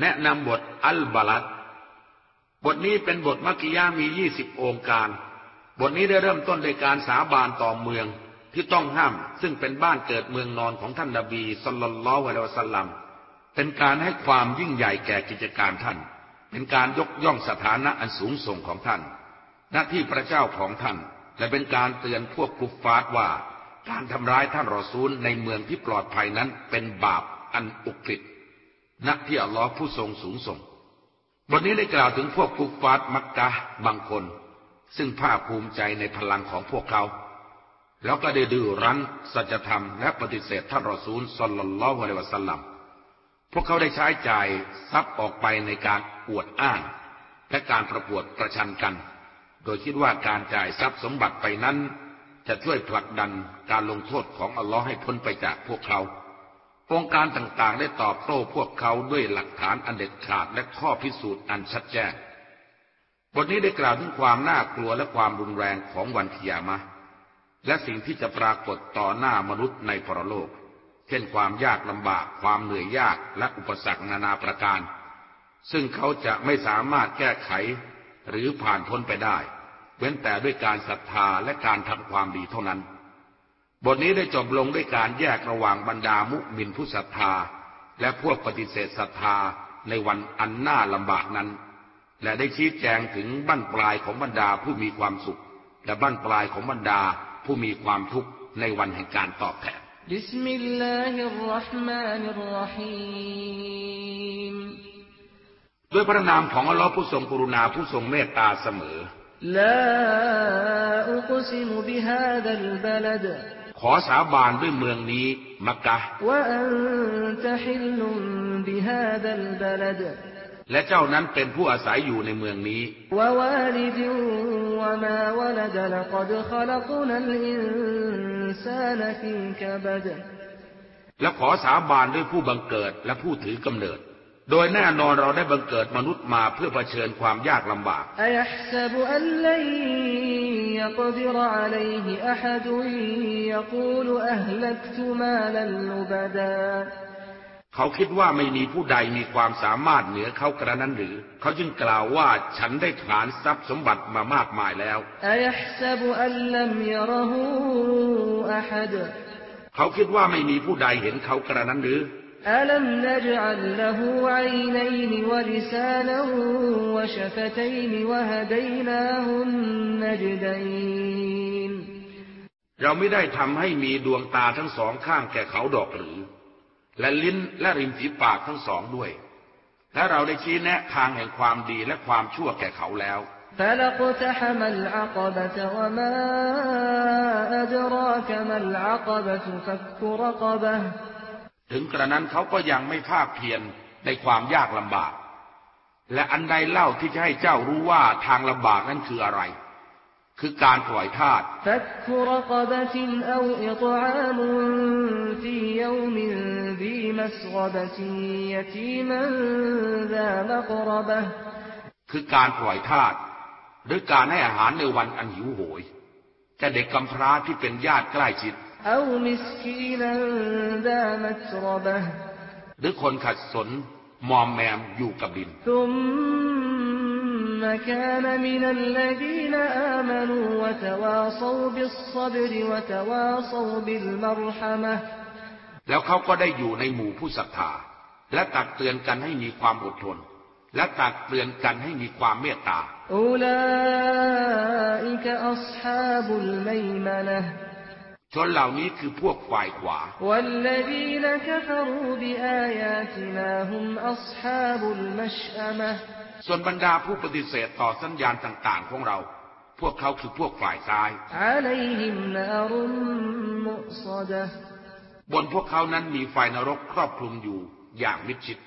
แนะนำบทอัลบาลัดบทนี้เป็นบทมักกิยามียี่สิบองค์การ บทนี้ได้เริ่มต้นในการสาบานต่อเมืองที่ต้องห้าม ซึ่งเป็นบ้านเกิดเมืองนอนของท่านนบีสุลต่านละวะลสัลลัมเป็นการให้ความยิ่งใหญ่แก่กิจการท่าน เป็นการยกย่องสถานะอันสูงส่งของท่าน หน้าที่พระเจ้าของท่าน และเป็นการเตือนพวกกุฟฟาร์ว่า การทำร้ายท่านรอซูลในเมืองที่ปลอดภัยนั้นเป็นบาปอันอุกฤษ ณที่อัลลอฮ์ผู้ทรงสูงส่ง บทนี้ได้กล่าวถึงพวกกุฟาร์มักกะบางคน ซึ่งภาคภูมิใจในพลังของพวกเขา แล้วก็ได้ดื้อรั้นสัจธรรมและปฏิเสธท่านรอซูลสลลัลลอฮุอะลัยวะสัลลัมพวกเขาได้ใช้จ่ายทรัพย์ออกไปในการอวดอ้าง และการประกวดประชันกัน โดยคิดว่าการจ่ายทรัพย์สมบัติไปนั้น จะช่วยผลักดันการลงโทษของอัลลอฮ์ให้พ้นไปจากพวกเขา องค์การต่างๆได้ตอบโต้พวกเขาด้วยหลักฐานอันเด็ดขาดและข้อพิสูจน์อันชัดแจ้ง บทนี้ได้กล่าวถึงความน่ากลัวและความรุนแรงของวันขียามะ และสิ่งที่จะปรากฏต่อหน้ามนุษย์ในปรโลก เช่นความยากลำบาก ความเหนื่อยยากและอุปสรรคนานาประการ ซึ่งเขาจะไม่สามารถแก้ไขหรือผ่านพ้นไปได้ เว้นแต่ด้วยการศรัทธาและการทำความดีเท่านั้น บทนี้ได้จบลงด้วยการแยกระหว่างบรรดามุมินผู้ศรัทธา และพวกปฏิเสธศรัทธาในวันอันน่าลำบากนั้น และได้ชี้แจงถึงบั้นปลายของบรรดาผู้มีความสุข และบั้นปลายของบรรดาผู้มีความทุกข์ในวันแห่งการตอบแทนبسم الله الرحمن الرحيمด้วยพระนามของอัลลอฮ์ผู้ทรงกรุณาผู้ทรงเมตตาเสมอลาอุก ซิมุบิฮาดัลบลดขอสาบานด้วยเมืองนี้มักกะและเจ้านั้นเป็นผู้อาศัยอยู่ในเมืองนี้ และขอสาบานด้วยผู้บังเกิดและผู้ถือกำเนิด โดยแน่นอนเราได้บังเกิดมนุษย์มาเพื่อเผชิญความยากลำบาก เขาคิดว่าไม่มีผู้ใดมีความสามารถเหนือเขากระนั้นหรือ เขาจึงกล่าวว่าฉันได้ฐานทรัพย์สมบัติมามากมายแล้ว เขาคิดว่าไม่มีผู้ใดเห็นเขากระนั้นหรือ ألم نجعل له عينين ولسانا وشفتين وهديناه النجدين เราไม่ได้ทำให้มีดวงตาทั้งสองข้างแก่เขาดอกหรือ และลิ้นและริมฝีปากทั้งสองด้วย และเราได้ชี้แนะทางแห่งความดีและความชั่วแก่เขาแล้ว فلقتحم العقبة وما أدراك ما العقبة فك رقبة ถึงกระนั้นเขาก็ยังไม่ภาคเพียรในความยากลำบาก และอันใดเล่าที่จะให้เจ้ารู้ว่าทางลำบากนั้นคืออะไร คือการปล่อยทาสคือการปล่อยทาสหรือการให้อาหารในวันอันหิวโหยแก่เด็กกำพร้าที่เป็นญาติใกล้ชิด หรือคนขัดสนมอมแมมอยู่กับดินแล้วเขาก็ได้อยู่ในหมู่ผู้ศรัทธา และตักเตือนกันให้มีความอดทน และตักเตือนกันให้มีความเมตตา ชนเหล่านี้คือพวกฝ่ายขวา ส่วนบรรดาผู้ปฏิเสธต่อสัญญาณต่างๆของเรา พวกเขาคือพวกฝ่ายซ้าย บนพวกเขานั้นมีไฟนรกครอบคลุมอยู่อย่างมิดชิด